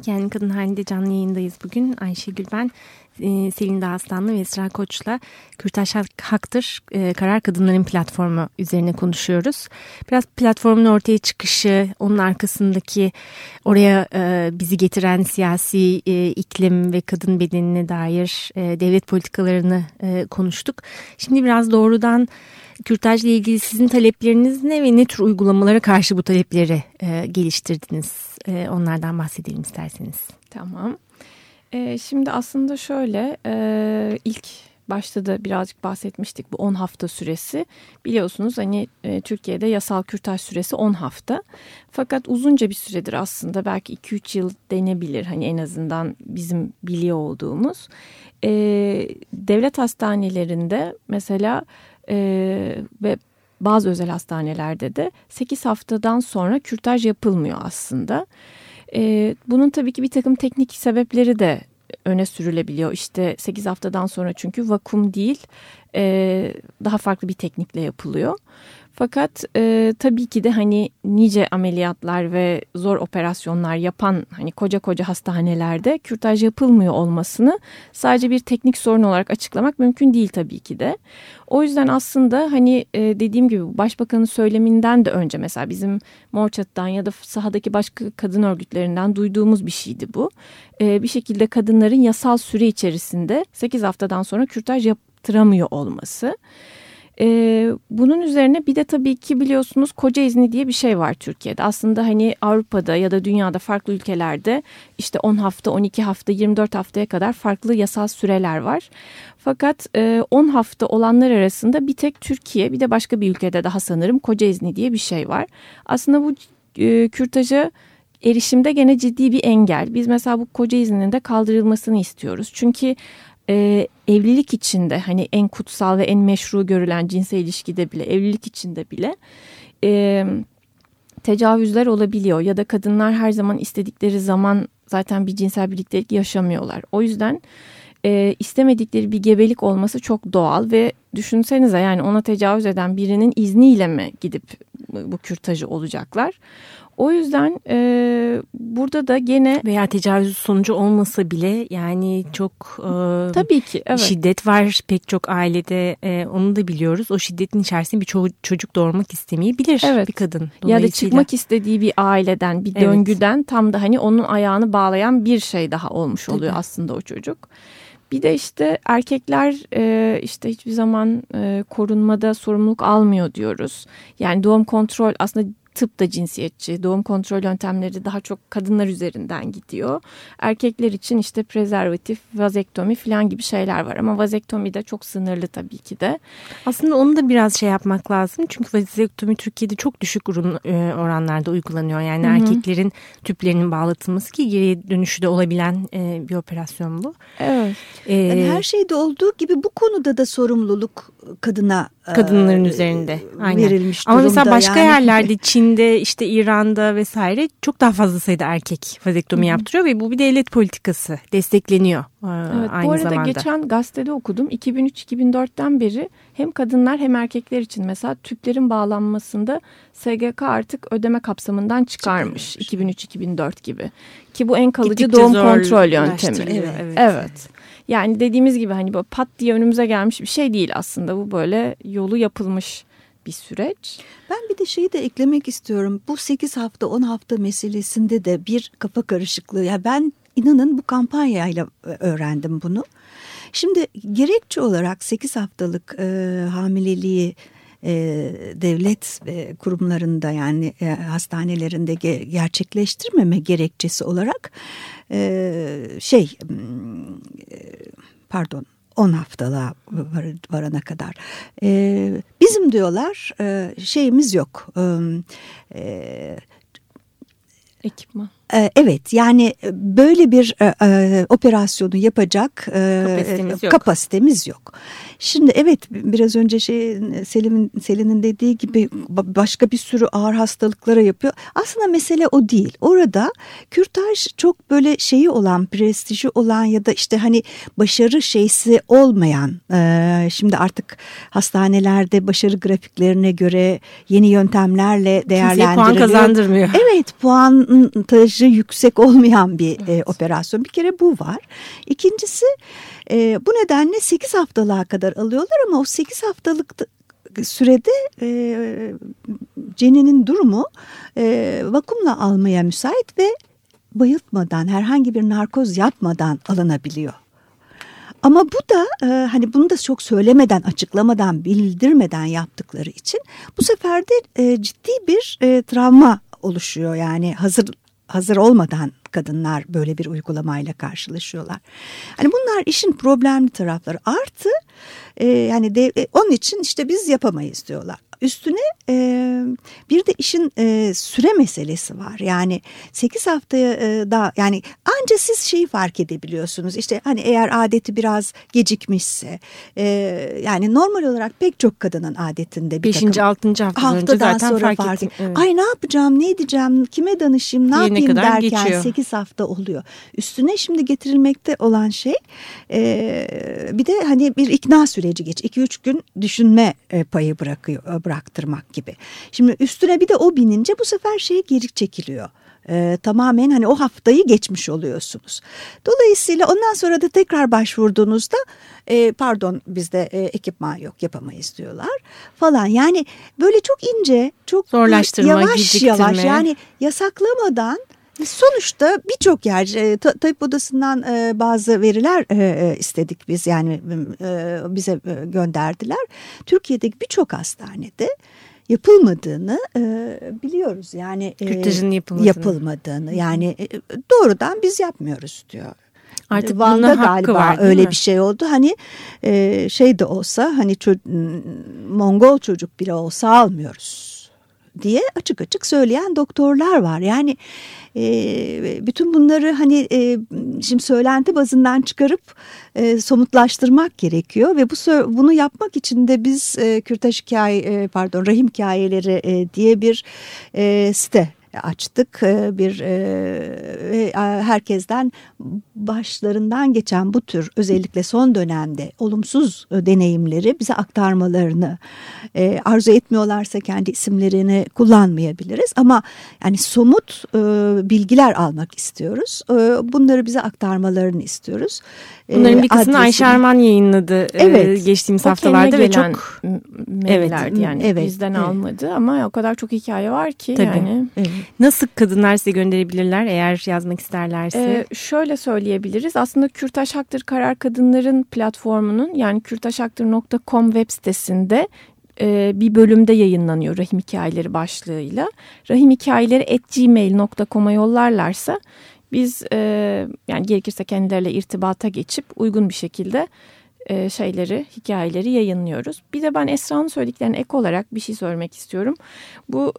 Yani Kadın Halinde canlı yayındayız bugün. Ayşegül ben, e, Selin Dağıstanlı ve Esra Koç'la Kürtaş Haktır e, Karar Kadınların platformu üzerine konuşuyoruz. Biraz platformun ortaya çıkışı, onun arkasındaki oraya e, bizi getiren siyasi e, iklim ve kadın bedenine dair devlet politikalarını konuştuk. Şimdi biraz doğrudan kürtajla ilgili sizin talepleriniz ne ve ne tür uygulamalara karşı bu talepleri e, geliştirdiniz? E, onlardan bahsedelim isterseniz. Tamam. E, şimdi aslında şöyle e, ilk başta da birazcık bahsetmiştik bu 10 hafta süresi. Biliyorsunuz hani e, Türkiye'de yasal kürtaj süresi 10 hafta. Fakat uzunca bir süredir aslında belki 2-3 yıl denebilir hani en azından bizim biliyor olduğumuz. E, devlet hastanelerinde mesela e, ve bazı özel hastanelerde de 8 haftadan sonra kürtaj yapılmıyor aslında. E, bunun tabii ki bir takım teknik sebepleri de öne sürülebiliyor. İşte 8 haftadan sonra çünkü vakum değil e, daha farklı bir teknikle yapılıyor. Fakat e, tabii ki de hani nice ameliyatlar ve zor operasyonlar yapan hani koca koca hastanelerde kürtaj yapılmıyor olmasını sadece bir teknik sorun olarak açıklamak mümkün değil tabii ki de. O yüzden aslında hani e, dediğim gibi başbakanın söyleminden de önce mesela bizim Morçat'tan ya da sahadaki başka kadın örgütlerinden duyduğumuz bir şeydi bu. E, bir şekilde kadınların yasal süre içerisinde 8 haftadan sonra kürtaj yaptıramıyor olması. Ee, bunun üzerine bir de tabii ki biliyorsunuz koca izni diye bir şey var Türkiye'de. Aslında hani Avrupa'da ya da dünyada farklı ülkelerde işte 10 hafta, 12 hafta, 24 haftaya kadar farklı yasal süreler var. Fakat e, 10 hafta olanlar arasında bir tek Türkiye bir de başka bir ülkede daha sanırım koca izni diye bir şey var. Aslında bu e, kürtaja erişimde gene ciddi bir engel. Biz mesela bu koca izninin de kaldırılmasını istiyoruz. Çünkü e, evlilik içinde hani en kutsal ve en meşru görülen cinsel ilişkide bile evlilik içinde bile e, tecavüzler olabiliyor ya da kadınlar her zaman istedikleri zaman zaten bir cinsel birliktelik yaşamıyorlar. O yüzden e, istemedikleri bir gebelik olması çok doğal ve düşünsenize yani ona tecavüz eden birinin izniyle mi gidip bu kürtajı olacaklar? O yüzden e, burada da gene veya tecavüz sonucu olmasa bile yani çok e, tabii ki evet. şiddet var pek çok ailede e, onu da biliyoruz. O şiddetin içerisinde bir ço çocuk doğurmak istemeyebilir evet. bir kadın. Ya da çıkmak istediği bir aileden bir döngüden evet. tam da hani onun ayağını bağlayan bir şey daha olmuş oluyor tabii. aslında o çocuk. Bir de işte erkekler e, işte hiçbir zaman e, korunmada sorumluluk almıyor diyoruz. Yani doğum kontrol aslında tıp da cinsiyetçi. Doğum kontrol yöntemleri daha çok kadınlar üzerinden gidiyor. Erkekler için işte prezervatif, vazektomi falan gibi şeyler var. Ama vazektomi de çok sınırlı tabii ki de. Aslında onu da biraz şey yapmak lazım. Çünkü vazektomi Türkiye'de çok düşük e, oranlarda uygulanıyor. Yani Hı -hı. erkeklerin tüplerinin bağlatılması ki geriye dönüşü de olabilen e, bir operasyon bu. Evet. Ee, yani her şeyde olduğu gibi bu konuda da sorumluluk kadına kadınların e, üzerinde Aynen. verilmiş Ama mesela başka yani. yerlerde Çin'de işte İran'da vesaire çok daha fazla sayıda erkek vazektomi Hı. yaptırıyor ve bu bir devlet politikası destekleniyor e, evet, aynı bu arada zamanda. geçen gazetede okudum 2003-2004'ten beri hem kadınlar hem erkekler için mesela tüplerin bağlanmasında SGK artık ödeme kapsamından çıkarmış, çıkarmış. 2003-2004 gibi ki bu en kalıcı Gittikçe doğum kontrol yöntemi. Evet. evet. evet. Yani dediğimiz gibi hani böyle pat diye önümüze gelmiş bir şey değil aslında. Bu böyle yolu yapılmış bir süreç. Ben bir de şeyi de eklemek istiyorum. Bu 8 hafta 10 hafta meselesinde de bir kafa karışıklığı. Ya ben inanın bu kampanyayla e, öğrendim bunu. Şimdi gerekçe olarak 8 haftalık e, hamileliği e, devlet e, kurumlarında yani e, hastanelerinde ge gerçekleştirmeme gerekçesi olarak e, şey e, pardon 10 haftalığa var, varana kadar. E, bizim diyorlar e, şeyimiz yok. E, Ekipman. Ee, evet yani e, böyle bir e, e, operasyonu yapacak e, kapasitemiz, yok. kapasitemiz yok. Şimdi evet biraz önce şey Selim'in Selin'in dediği gibi başka bir sürü ağır hastalıklara yapıyor. Aslında mesele o değil. Orada kürtaj çok böyle şeyi olan, prestiji olan ya da işte hani başarı şeysi olmayan e, şimdi artık hastanelerde başarı grafiklerine göre yeni yöntemlerle değerlendiriliyor. Kimseye puan kazandırmıyor. Evet puan marjı yüksek olmayan bir evet. e, operasyon. Bir kere bu var. İkincisi e, bu nedenle 8 haftalığa kadar alıyorlar ama o 8 haftalık sürede e, ceninin durumu e, vakumla almaya müsait ve bayıltmadan herhangi bir narkoz yapmadan alınabiliyor. Ama bu da e, hani bunu da çok söylemeden, açıklamadan, bildirmeden yaptıkları için bu sefer de e, ciddi bir e, travma oluşuyor. Yani hazır hazır olmadan kadınlar böyle bir uygulamayla karşılaşıyorlar. Hani bunlar işin problemli tarafları. Artı e, yani de, e, onun için işte biz yapamayız diyorlar. Üstüne e, bir de işin e, süre meselesi var. Yani 8 haftaya e, da yani anca siz şeyi fark edebiliyorsunuz. İşte hani eğer adeti biraz gecikmişse e, yani normal olarak pek çok kadının adetinde bir 5. 6. haftadan, haftadan zaten sonra fark, fark Evet. Ay ne yapacağım, ne edeceğim, kime danışayım, ne Yerine yapayım derken geçiyor. 8 hafta oluyor. Üstüne şimdi getirilmekte olan şey e, bir de hani bir ikna süreci geç. 2-3 gün düşünme payı bırakıyor bıraktırmak gibi. Şimdi üstüne bir de o binince bu sefer şey geri çekiliyor. Ee, tamamen hani o haftayı geçmiş oluyorsunuz. Dolayısıyla ondan sonra da tekrar başvurduğunuzda e, pardon bizde e, ekipman yok yapamayız diyorlar falan. Yani böyle çok ince çok Zorlaştırma, yavaş geciktirme. yavaş yani yasaklamadan Sonuçta birçok yer e, tabip odasından e, bazı veriler e, istedik biz yani bize gönderdiler. Türkiye'deki birçok hastanede yapılmadığını biliyoruz yani Kürtajın yapılmadığını. yapılmadığını yani doğrudan biz yapmıyoruz diyor. Artık Van'da galiba var, öyle mi? bir şey oldu. Hani e, şey de olsa hani Mongol çocuk biri olsa almıyoruz diye açık açık söyleyen doktorlar var. Yani e, bütün bunları hani e, şimdi söylenti bazından çıkarıp e, somutlaştırmak gerekiyor ve bu bunu yapmak için de biz e, Kürtaj hikaye e, pardon rahim hikayeleri e, diye bir e, site açtık. Ee, bir e, herkesten başlarından geçen bu tür özellikle son dönemde olumsuz e, deneyimleri bize aktarmalarını e, arzu etmiyorlarsa kendi isimlerini kullanmayabiliriz ama yani somut bilgiler almak istiyoruz. Bunları bize aktarmalarını istiyoruz. Bunların bir kısmını Ayşe Arman yayınladı evet, geçtiğimiz haftalarda ve çok evet yani evet, bizden evet. almadı ama o kadar çok hikaye var ki Tabii. yani. Evet. Nasıl kadınlar size gönderebilirler eğer yazmak isterlerse? Ee, şöyle söyleyebiliriz. Aslında Kürtaş Haktır Karar Kadınların platformunun yani kürtaşhaktır.com web sitesinde e, bir bölümde yayınlanıyor rahim hikayeleri başlığıyla. Rahim hikayeleri at gmail.com'a yollarlarsa biz e, yani gerekirse kendileriyle irtibata geçip uygun bir şekilde e, şeyleri, hikayeleri yayınlıyoruz. Bir de ben Esra'nın söylediklerine ek olarak bir şey söylemek istiyorum. Bu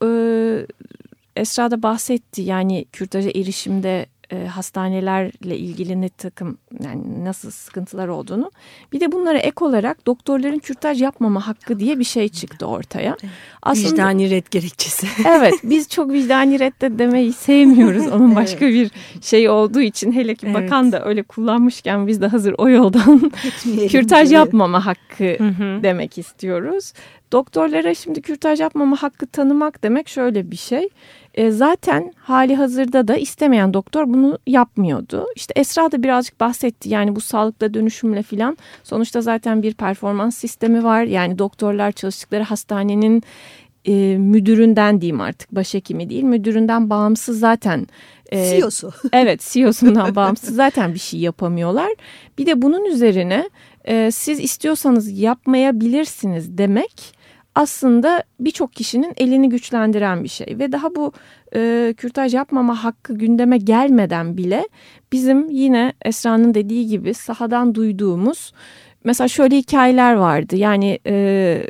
Esra da bahsetti yani kürtaja erişimde e, hastanelerle ilgili ne takım yani nasıl sıkıntılar olduğunu. Bir de bunlara ek olarak doktorların kürtaj yapmama hakkı diye bir şey çıktı ortaya. Aslında, vicdani red gerekçesi. evet biz çok vicdani redde demeyi sevmiyoruz. Onun başka evet. bir şey olduğu için hele ki evet. bakan da öyle kullanmışken biz de hazır o yoldan kürtaj yapmama hakkı hı hı. demek istiyoruz. Doktorlara şimdi kürtaj yapmama hakkı tanımak demek şöyle bir şey. E, zaten hali hazırda da istemeyen doktor bunu yapmıyordu. İşte Esra da birazcık bahsetti yani bu sağlıkla dönüşümle filan sonuçta zaten bir performans sistemi var. Yani doktorlar çalıştıkları hastanenin e, müdüründen diyeyim artık başhekimi değil müdüründen bağımsız zaten. E, CEO'su. evet CEO'sundan bağımsız zaten bir şey yapamıyorlar. Bir de bunun üzerine e, siz istiyorsanız yapmayabilirsiniz demek aslında birçok kişinin elini güçlendiren bir şey. Ve daha bu e, kürtaj yapmama hakkı gündeme gelmeden bile bizim yine Esra'nın dediği gibi sahadan duyduğumuz mesela şöyle hikayeler vardı. Yani e,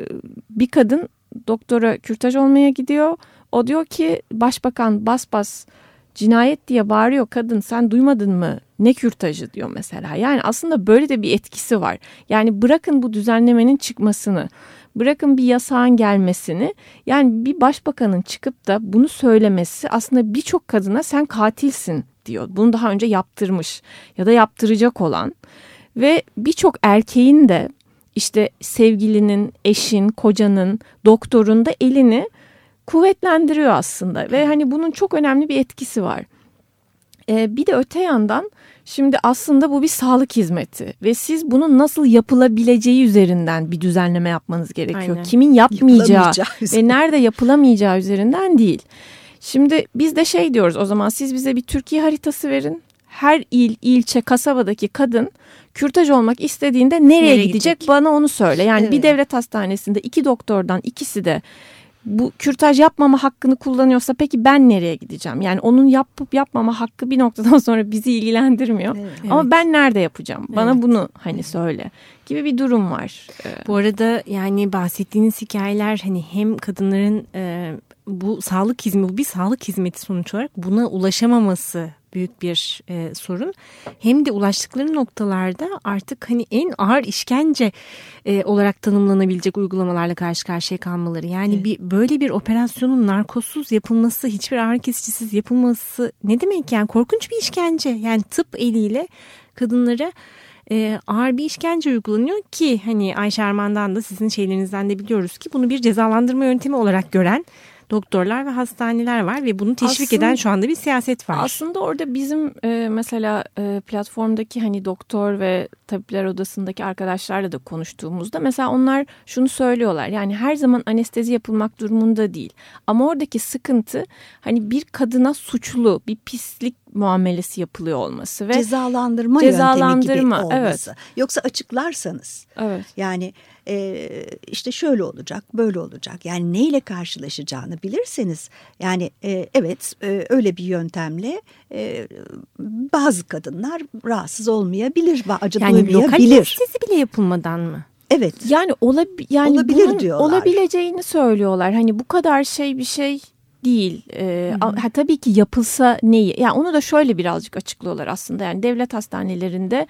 bir kadın doktora kürtaj olmaya gidiyor. O diyor ki başbakan bas bas cinayet diye bağırıyor. Kadın sen duymadın mı? Ne kürtajı? diyor mesela. Yani aslında böyle de bir etkisi var. Yani bırakın bu düzenlemenin çıkmasını Bırakın bir yasağın gelmesini yani bir başbakanın çıkıp da bunu söylemesi aslında birçok kadına sen katilsin diyor. Bunu daha önce yaptırmış ya da yaptıracak olan ve birçok erkeğin de işte sevgilinin, eşin, kocanın, doktorun da elini kuvvetlendiriyor aslında ve hani bunun çok önemli bir etkisi var. e, bir de öte yandan şimdi aslında bu bir sağlık hizmeti ve siz bunun nasıl yapılabileceği üzerinden bir düzenleme yapmanız gerekiyor. Aynen. Kimin yapmayacağı ve nerede yapılamayacağı üzerinden değil. Şimdi biz de şey diyoruz o zaman siz bize bir Türkiye haritası verin. Her il, ilçe, kasabadaki kadın kürtaj olmak istediğinde nereye, Nereye gidecek? gidecek? bana onu söyle. Yani bir Evet. devlet hastanesinde iki doktordan ikisi de bu kürtaj yapmama hakkını kullanıyorsa peki ben nereye gideceğim? Yani onun yapıp yapmama hakkı bir noktadan sonra bizi ilgilendirmiyor. Evet. Ama ben nerede yapacağım? Bana Evet. bunu hani söyle gibi bir durum var. Bu arada yani bahsettiğiniz hikayeler hani hem kadınların e, bu sağlık hizmeti, bu bir sağlık hizmeti sonuç olarak buna ulaşamaması büyük bir e, sorun. Hem de ulaştıkları noktalarda artık hani en ağır işkence e, olarak tanımlanabilecek uygulamalarla karşı karşıya kalmaları. Yani bir böyle bir operasyonun narkozsuz yapılması, hiçbir ağrı kesicisiz yapılması ne demek yani korkunç bir işkence. Yani tıp eliyle kadınlara e, ağır bir işkence uygulanıyor ki hani Ayşe Arman'dan da sizin şeylerinizden de biliyoruz ki bunu bir cezalandırma yöntemi olarak gören doktorlar ve hastaneler var ve bunu teşvik Aslında- eden şu anda bir siyaset var. Aslında orada bizim e, mesela e, platformdaki hani doktor ve tabipler odasındaki arkadaşlarla da konuştuğumuzda mesela onlar şunu söylüyorlar. Yani her zaman anestezi yapılmak durumunda değil. Ama oradaki sıkıntı hani bir kadına suçlu bir pislik muamelesi yapılıyor olması ve cezalandırma, Cezalandırma, yöntemi gibi olması. Yoksa açıklarsanız evet yani e, işte şöyle olacak böyle olacak yani neyle karşılaşacağını bilirseniz yani e, evet e, öyle bir yöntemle e, bazı kadınlar rahatsız olmayabilir acı yani lokal duymayabilir. anestezi bile yapılmadan mı? Evet Yani olab yani Olabilir bunun diyorlar. olabileceğini söylüyorlar. Hani bu kadar şey bir şey değil. Ee, ha, tabii ki yapılsa neyi? Yani onu da şöyle birazcık açıklıyorlar aslında. Yani devlet hastanelerinde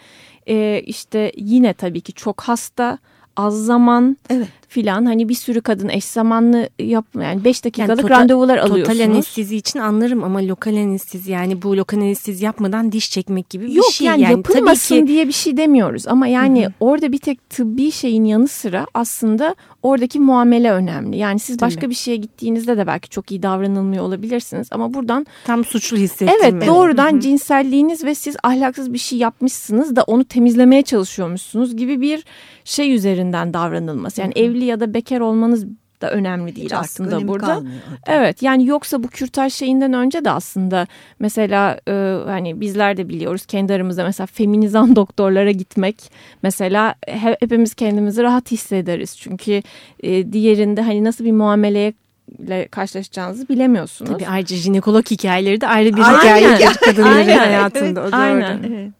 e, işte yine tabii ki çok hasta, az zaman evet filan hani bir sürü kadın eş zamanlı yapma yani 5 dakikalık total- randevular alıyorsunuz. Total anestezi için anlarım ama lokal anestezi yani bu lokal anestezi yapmadan diş çekmek gibi bir Yok şey. yani, tabii yapılmasın ki diye bir şey demiyoruz ama yani orada bir tek tıbbi şeyin yanı sıra aslında oradaki muamele önemli. Yani siz Tabii. başka bir şeye gittiğinizde de belki çok iyi davranılmıyor olabilirsiniz ama buradan tam suçlu hissettirme. evet doğrudan Hı hı. cinselliğiniz ve siz ahlaksız bir şey yapmışsınız da onu temizlemeye çalışıyormuşsunuz gibi bir şey üzerinden davranılması. Yani evli ya da bekar olmanız da önemli değil hiç artık aslında önemi burada. kalmıyor. Evet yani yoksa bu kürtaj şeyinden önce de aslında mesela e, hani bizler de biliyoruz kendi aramızda mesela feminizan doktorlara gitmek mesela he- hepimiz kendimizi rahat hissederiz. Çünkü e, diğerinde hani nasıl bir muameleye ile karşılaşacağınızı bilemiyorsunuz. Tabii ayrıca jinekolog hikayeleri de ayrı bir Aynen. hikaye kadınların hayatında. Doğru. Aynen. Evet.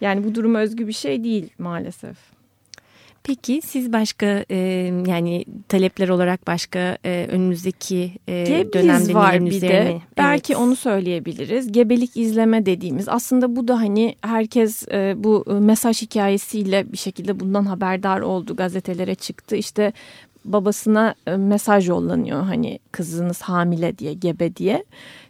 Yani bu duruma özgü bir şey değil maalesef. Peki siz başka e, yani talepler olarak başka e, önümüzdeki e, dönemde var bir de. üzerine- Belki Evet. onu söyleyebiliriz. Gebelik izleme dediğimiz aslında bu da hani herkes e, bu mesaj hikayesiyle bir şekilde bundan haberdar oldu. Gazetelere çıktı. İşte babasına mesaj yollanıyor hani kızınız hamile diye gebe diye.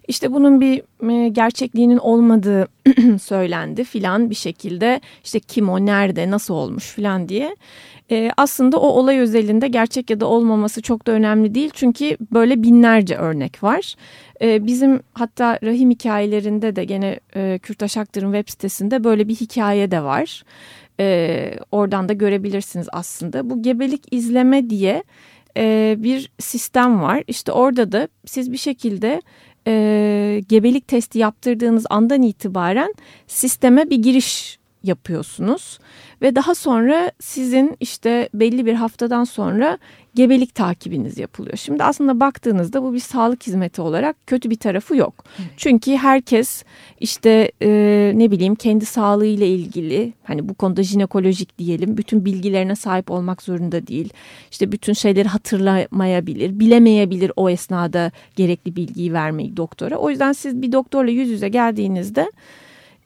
İşte bunun bir e, gerçekliğinin olmadığı söylendi filan bir şekilde işte kim o nerede nasıl olmuş filan diye. E, aslında o olay özelinde gerçek ya da olmaması çok da önemli değil çünkü böyle binlerce örnek var. E, bizim hatta rahim hikayelerinde de gene e, Kürtaş Aktar'ın web sitesinde böyle bir hikaye de var. E, oradan da görebilirsiniz aslında. Bu gebelik izleme diye e, bir sistem var. İşte orada da siz bir şekilde e, gebelik testi yaptırdığınız andan itibaren sisteme bir giriş yapıyorsunuz ve daha sonra sizin işte belli bir haftadan sonra gebelik takibiniz yapılıyor. Şimdi aslında baktığınızda bu bir sağlık hizmeti olarak kötü bir tarafı yok. Çünkü herkes işte e, ne bileyim kendi sağlığıyla ilgili hani bu konuda jinekolojik diyelim bütün bilgilerine sahip olmak zorunda değil. İşte bütün şeyleri hatırlamayabilir, bilemeyebilir o esnada gerekli bilgiyi vermeyi doktora. O yüzden siz bir doktorla yüz yüze geldiğinizde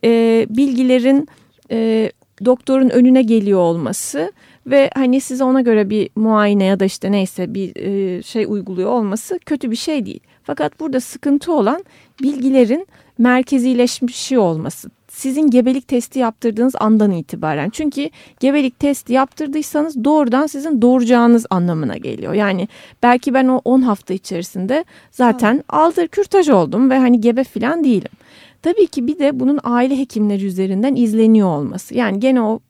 e, bilgilerin e, doktorun önüne geliyor olması ve hani size ona göre bir muayene ya da işte neyse bir e, şey uyguluyor olması kötü bir şey değil. Fakat burada sıkıntı olan bilgilerin merkezileşmiş olması. Sizin gebelik testi yaptırdığınız andan itibaren. Çünkü gebelik testi yaptırdıysanız doğrudan sizin doğuracağınız anlamına geliyor. Yani belki ben o 10 hafta içerisinde zaten aldır kürtaj oldum ve hani gebe falan değilim. Tabii ki bir de bunun aile hekimleri üzerinden izleniyor olması. Yani gene o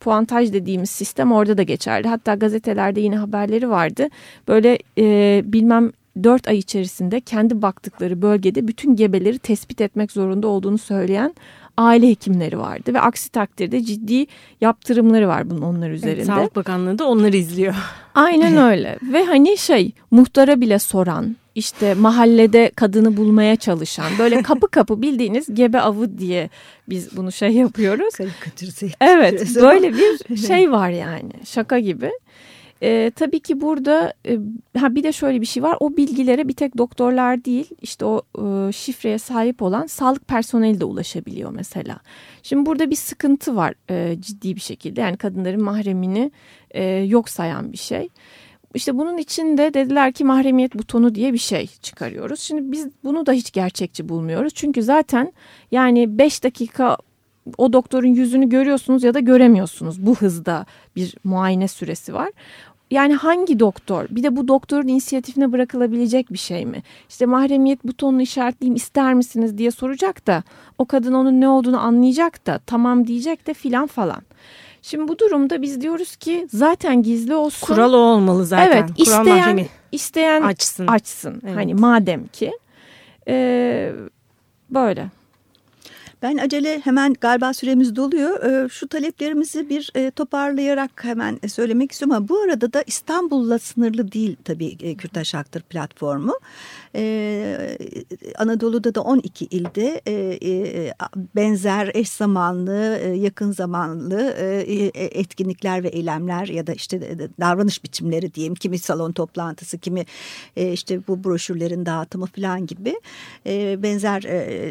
puantaj dediğimiz sistem orada da geçerli. Hatta gazetelerde yine haberleri vardı. Böyle e, bilmem 4 ay içerisinde kendi baktıkları bölgede bütün gebeleri tespit etmek zorunda olduğunu söyleyen aile hekimleri vardı ve aksi takdirde ciddi yaptırımları var bunun onlar üzerinde. Evet, Sağlık Bakanlığı da onları izliyor. Aynen öyle ve hani şey muhtara bile soran işte mahallede kadını bulmaya çalışan böyle kapı kapı bildiğiniz gebe avı diye biz bunu şey yapıyoruz. Karikatürize Evet böyle bir şey var yani şaka gibi. E, tabii ki burada e, ha bir de şöyle bir şey var. O bilgilere bir tek doktorlar değil, işte o e, şifreye sahip olan sağlık personeli de ulaşabiliyor mesela. Şimdi burada bir sıkıntı var e, ciddi bir şekilde. Yani kadınların mahremini e, yok sayan bir şey. İşte bunun için de dediler ki mahremiyet butonu diye bir şey çıkarıyoruz. Şimdi biz bunu da hiç gerçekçi bulmuyoruz. Çünkü zaten yani 5 dakika o doktorun yüzünü görüyorsunuz ya da göremiyorsunuz. Bu hızda bir muayene süresi var yani hangi doktor bir de bu doktorun inisiyatifine bırakılabilecek bir şey mi? İşte mahremiyet butonunu işaretleyeyim ister misiniz diye soracak da o kadın onun ne olduğunu anlayacak da tamam diyecek de filan falan. Şimdi bu durumda biz diyoruz ki zaten gizli olsun. Kural o olmalı zaten. Evet Kural isteyen, mahremi. isteyen açsın. açsın. Evet. Hani madem ki ee, böyle. Ben acele hemen galiba süremiz doluyor. Ee, şu taleplerimizi bir e, toparlayarak hemen söylemek istiyorum ama bu arada da İstanbul'la sınırlı değil tabii e, Kürtaş Haktır platformu. Ee, Anadolu'da da 12 ilde e, benzer eş zamanlı, yakın zamanlı etkinlikler ve eylemler ya da işte davranış biçimleri diyeyim. Kimi salon toplantısı, kimi işte bu broşürlerin dağıtımı falan gibi benzer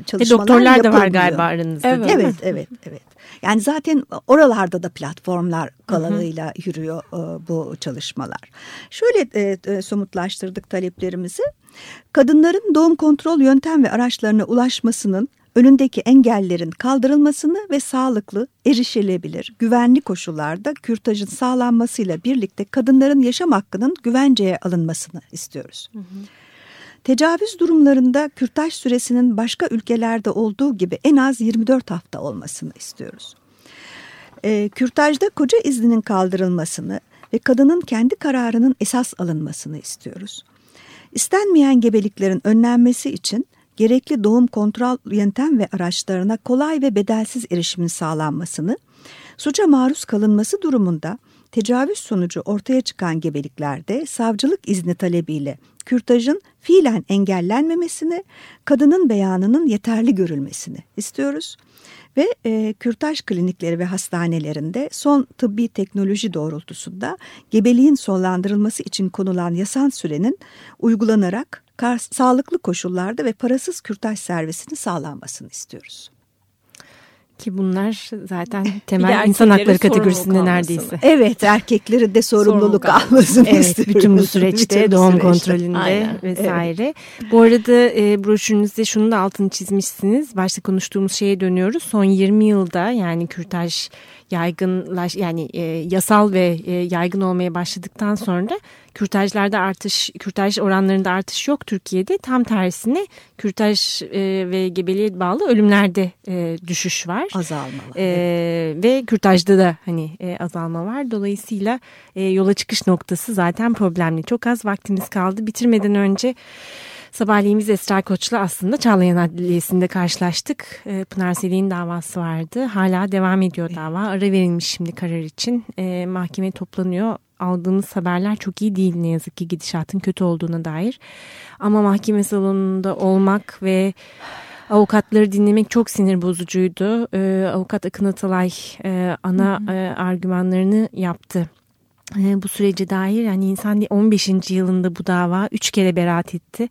çalışmalar e, doktorlar da var galiba galiba aranızda. Evet, evet, evet, evet. Yani zaten oralarda da platformlar kalalığıyla hı hı. yürüyor e, bu çalışmalar. Şöyle e, e, somutlaştırdık taleplerimizi. Kadınların doğum kontrol yöntem ve araçlarına ulaşmasının önündeki engellerin kaldırılmasını ve sağlıklı, erişilebilir, güvenli koşullarda kürtajın sağlanmasıyla birlikte kadınların yaşam hakkının güvenceye alınmasını istiyoruz. Hı hı. Tecavüz durumlarında kürtaj süresinin başka ülkelerde olduğu gibi en az 24 hafta olmasını istiyoruz. E, kürtajda koca izninin kaldırılmasını ve kadının kendi kararının esas alınmasını istiyoruz. İstenmeyen gebeliklerin önlenmesi için gerekli doğum kontrol yöntem ve araçlarına kolay ve bedelsiz erişimin sağlanmasını, suça maruz kalınması durumunda tecavüz sonucu ortaya çıkan gebeliklerde savcılık izni talebiyle kürtajın fiilen engellenmemesini, kadının beyanının yeterli görülmesini istiyoruz. Ve e, kürtaj klinikleri ve hastanelerinde son tıbbi teknoloji doğrultusunda gebeliğin sonlandırılması için konulan yasal sürenin uygulanarak sağlıklı koşullarda ve parasız kürtaj servisini sağlanmasını istiyoruz. Ki bunlar zaten temel insan hakları kategorisinde neredeyse. Evet erkekleri de sorumluluk almasını evet, istiyoruz. Bütün bu süreçte bütün doğum süreçte. kontrolünde Aynen, vesaire. Evet. Bu arada e, broşürünüzde şunu da altını çizmişsiniz. Başta konuştuğumuz şeye dönüyoruz. Son 20 yılda yani kürtaj yaygınlaş yani e, yasal ve e, yaygın olmaya başladıktan sonra kürtajlarda artış, kürtaj oranlarında artış yok Türkiye'de. Tam tersine kürtaj e, ve gebeliğe bağlı ölümlerde e, düşüş var. Azalma var. E, ve kürtajda da hani e, azalma var. Dolayısıyla e, yola çıkış noktası zaten problemli. Çok az vaktimiz kaldı. Bitirmeden önce Sabahleyin biz Esra Koç'la aslında Çağlayan Adliyesi'nde karşılaştık. E, Pınar Selin davası vardı. Hala devam ediyor dava. Ara verilmiş şimdi karar için. E, mahkeme toplanıyor aldığımız haberler çok iyi değil ne yazık ki gidişatın kötü olduğuna dair. Ama mahkeme salonunda olmak ve avukatları dinlemek çok sinir bozucuydu. Ee, avukat Akın Atalay e, ana hı hı. E, argümanlarını yaptı. E, bu sürece dair yani insan 15. yılında bu dava 3 kere beraat etti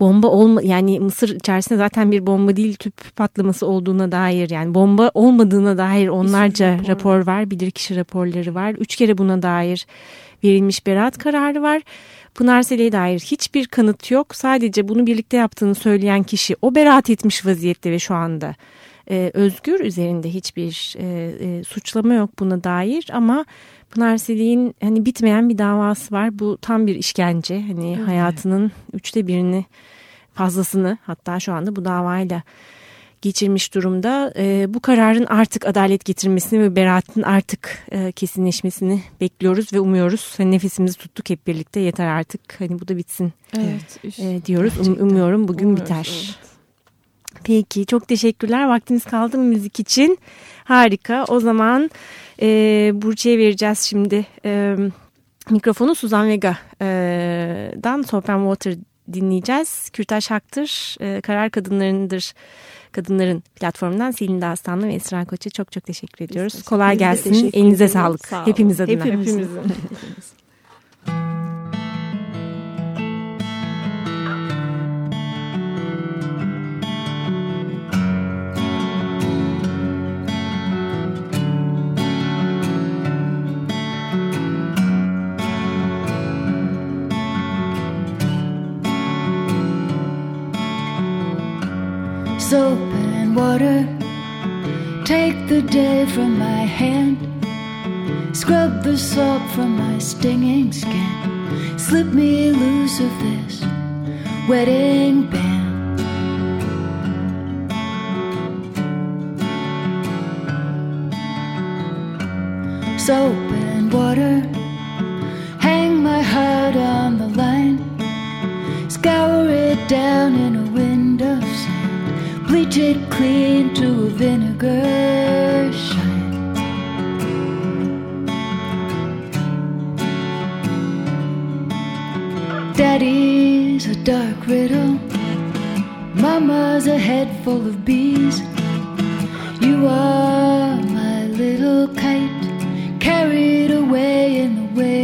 bomba olma yani Mısır içerisinde zaten bir bomba değil tüp patlaması olduğuna dair yani bomba olmadığına dair onlarca rapor. rapor var bilirkişi raporları var üç kere buna dair verilmiş beraat kararı var. Pınar Sele'ye dair hiçbir kanıt yok sadece bunu birlikte yaptığını söyleyen kişi o beraat etmiş vaziyette ve şu anda e, özgür üzerinde hiçbir e, e, suçlama yok buna dair ama Pınar hani bitmeyen bir davası var. Bu tam bir işkence. Hani evet. hayatının üçte birini fazlasını hatta şu anda bu davayla geçirmiş durumda. E, bu kararın artık adalet getirmesini ve beraatın artık e, kesinleşmesini bekliyoruz ve umuyoruz. Hani nefesimizi tuttuk hep birlikte yeter artık hani bu da bitsin Evet. e, diyoruz. Um, umuyorum bugün Umuyoruz, biter. evet. Peki çok teşekkürler. Vaktiniz kaldı mı müzik için? Harika. O zaman e, Burçe'ye vereceğiz şimdi e, mikrofonu Suzan Vega'dan Soap and Water dinleyeceğiz. Kürtaş Haktır, e, Karar Kadınlarındır. Kadınların platformundan Selin Dağıstanlı ve Esra Koç'a çok çok teşekkür ediyoruz. Kolay biz de gelsin. Elinize sağlık. Sağ. Hepimiz adına. Hepimizin. soap and water. Take the day from my hand. Scrub the salt from my stinging skin. Slip me loose of this wedding band. Soap and water. Hang my heart on the line. Scour it down in a wind of sand. Bleach it clean to a vinegar shine. Daddy's a dark riddle. Mama's a head full of bees. You are my little kite, carried away in the wayward